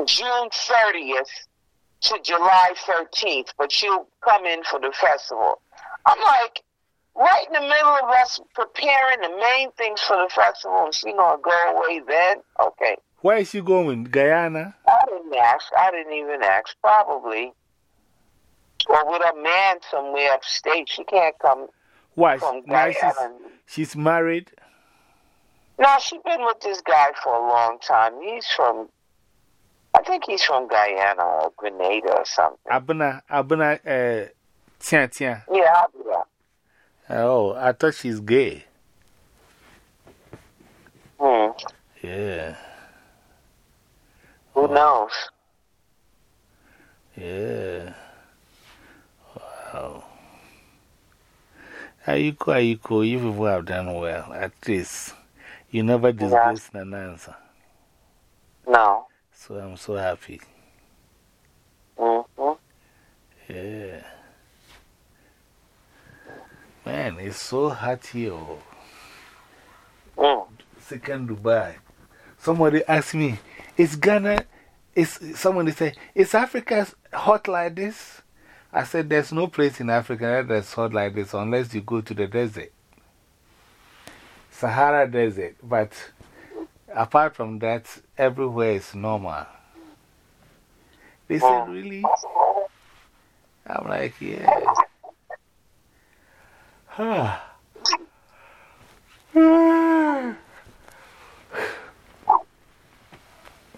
June 30th to July 13th, but she'll come in for the festival. I'm like, right in the middle of us preparing the main things for the festival, and she going to go away then? Okay. Where is she going? Guyana? I didn't ask. I didn't even ask. Probably. Or with a man somewhere upstate. She can't come Why? from Now she's, she's married? No, she's been with this guy for a long time. He's from, I think he's from Guyana or Grenada or something. Abuna, Abuna, uh, Tia Tia. Yeah, that. Oh, I thought she's gay. Hmm. Yeah. Who knows? Yeah. Wow. Ayuko, Ayuko, you people have done well. At least you never disgrace an answer. No. So I'm so happy. Mm -hmm. Yeah. Man, it's so hot here. Mm. Second Dubai. Somebody asked me, is Ghana, is, somebody said, is Africa hot like this? I said, there's no place in Africa that's hot like this unless you go to the desert. Sahara Desert. But apart from that, everywhere is normal. They said, Mm. really? I'm like, yeah.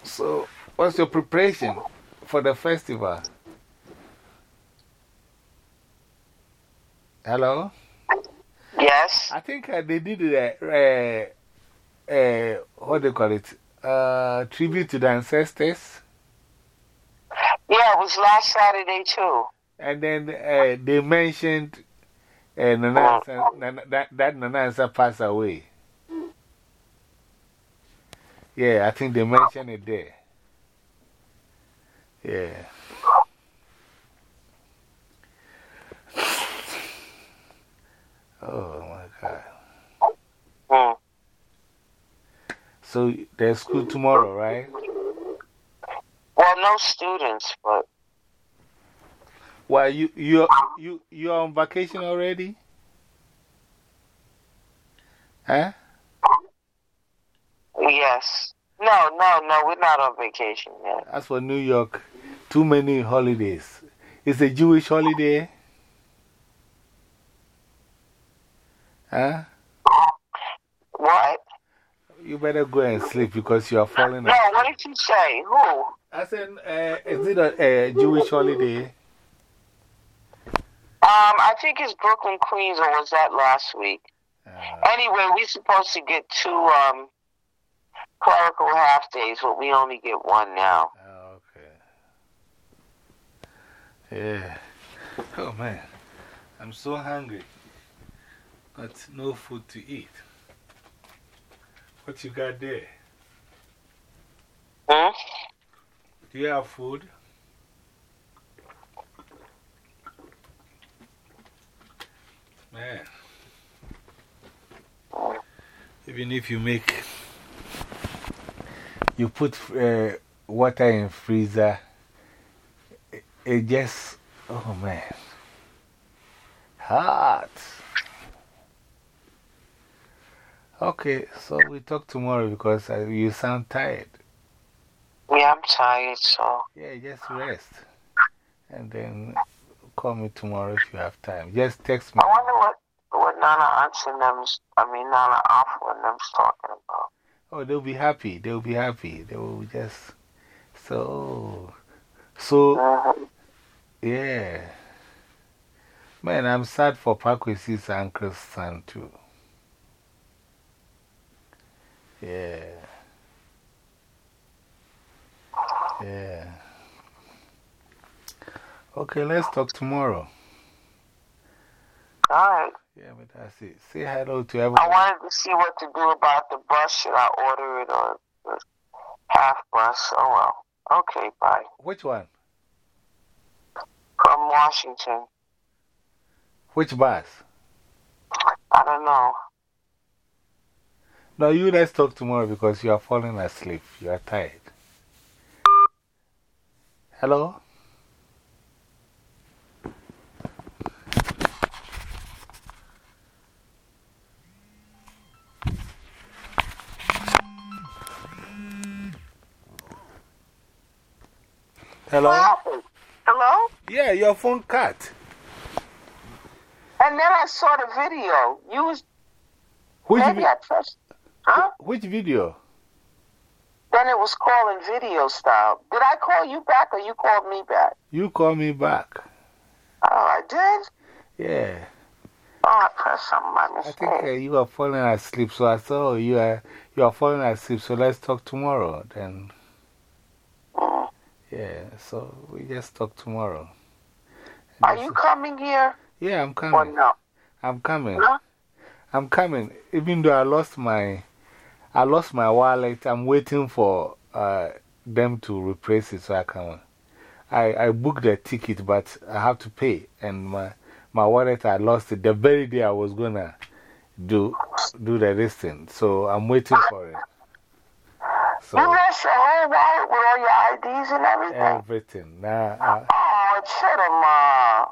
so, what's your preparation for the festival? Hello? Yes. I think uh, they did a, uh, uh, what do you call it? Uh, tribute to the ancestors. Yeah, it was last Saturday too. And then uh, they mentioned uh, Nana, that, that Nana Ansa passed away. Yeah, I think they mentioned it there. Yeah. Oh my God. Mm. So there's school tomorrow, right? Well, no students, but Why, you, you, you, you're on vacation already? Huh? Yes. No, no, no, we're not on vacation yet. As for New York, too many holidays. It's a Jewish holiday. Huh? What? You better go and sleep because you are falling No, asleep. what did you say? Who? I said, uh, is it a, a Jewish holiday? Um, I think it's Brooklyn Queens, or was that last week? Uh, Anyway, we're supposed to get two um, clerical half days, but we only get one now. oh, okay. Yeah. Oh, man. I'm so hungry. But no food to eat. What you got there? Huh? Do you have food? Man. Even if you make, you put uh, water in freezer, it, it just, oh man, hot. Okay, so we talk tomorrow because uh, you sound tired. Yeah, I'm tired, so. Yeah, just rest. And then call me tomorrow if you have time. Just text me. I wonder what, what Nana Aunts and them's, I mean, Nana Alpha and them's talking about. Oh, they'll be happy. They'll be happy. They will just. So. So, Mhm. yeah. Man, I'm sad for Pakwesi's uncle's son, too. Yeah. Yeah. Okay, let's talk tomorrow. All right. Yeah, but that's it. Say hello to everyone. I wanted to see what to do about the bus. Should I order it or the half bus? Oh, well. Okay, bye. Which one? From Washington. Which bus? I don't know. No, you let's talk tomorrow because you are falling asleep. You are tired. Hello? Hello? Yeah, your phone cut. And then I saw the video. You was Which, maybe I. Huh? which video? Then it was calling video style. Did I call you back or you called me back? You called me back. Oh, I did? Yeah. Oh, I pressed something by I mistake. think uh, you are falling asleep, so I said, Oh, you are, you are falling asleep, so let's talk tomorrow. Then, Mm. yeah, so we just talk tomorrow. Are you coming here Yeah, I'm coming. or no? I'm coming. No? I'm coming. Even though I lost my, I lost my wallet, I'm waiting for uh, them to replace it so I can. I, I booked a ticket, but I have to pay. And my, my wallet, I lost it the very day I was going to do, do the listing. So I'm waiting for it. You So, lost your whole wallet with all your IDs and everything? everything. Now, uh,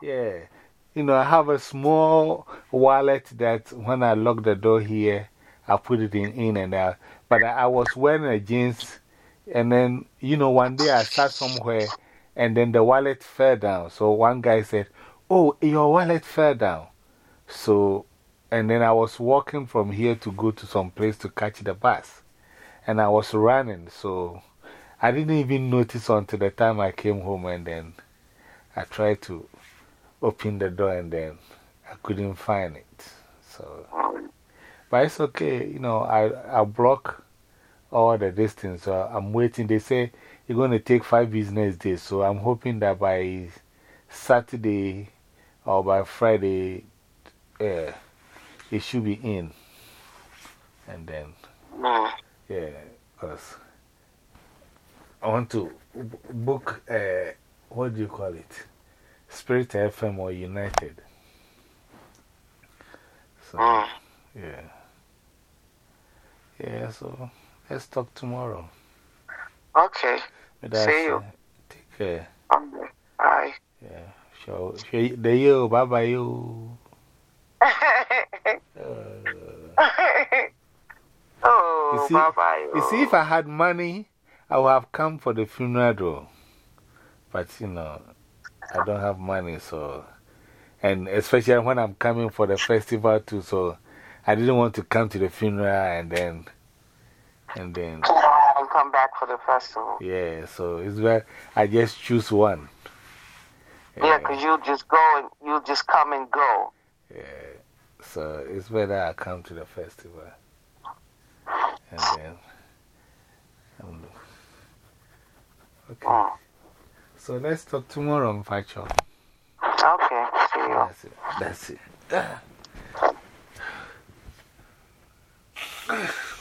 Yeah. You know, I have a small wallet that when I lock the door here, I put it in, in and out. But I, I was wearing a jeans, and then, you know, one day I sat somewhere, and then the wallet fell down. So one guy said, Oh, your wallet fell down. So, and then I was walking from here to go to some place to catch the bus. And I was running, so I didn't even notice until the time I came home, and then I tried to open the door and then I couldn't find it. So, but it's okay. You know, I, I block all the distance. So I'm waiting. They say it's going to take five business days. So I'm hoping that by Saturday or by Friday, uh, it should be in. And then, yeah, because I want to book, uh, what do you call it? Spirit FM or United. So, Mm. yeah. Yeah, so let's talk tomorrow. Okay. See you. uh, Take care. Bye. Yeah. Show you, the you, bye bye you. Uh, oh, You see- bye bye. You see, if I had money, I would have come for the funeral. But you know, I don't have money, so. And especially when I'm coming for the festival too, so I didn't want to come to the funeral and then. And then, and come back for the festival. yeah, so it's where I just choose one. Yeah, because you just go and you just come and go. Yeah, so it's better I come to the festival. And then. um, okay. So let's talk tomorrow, Facho. Okay. See you. That's it. That's it.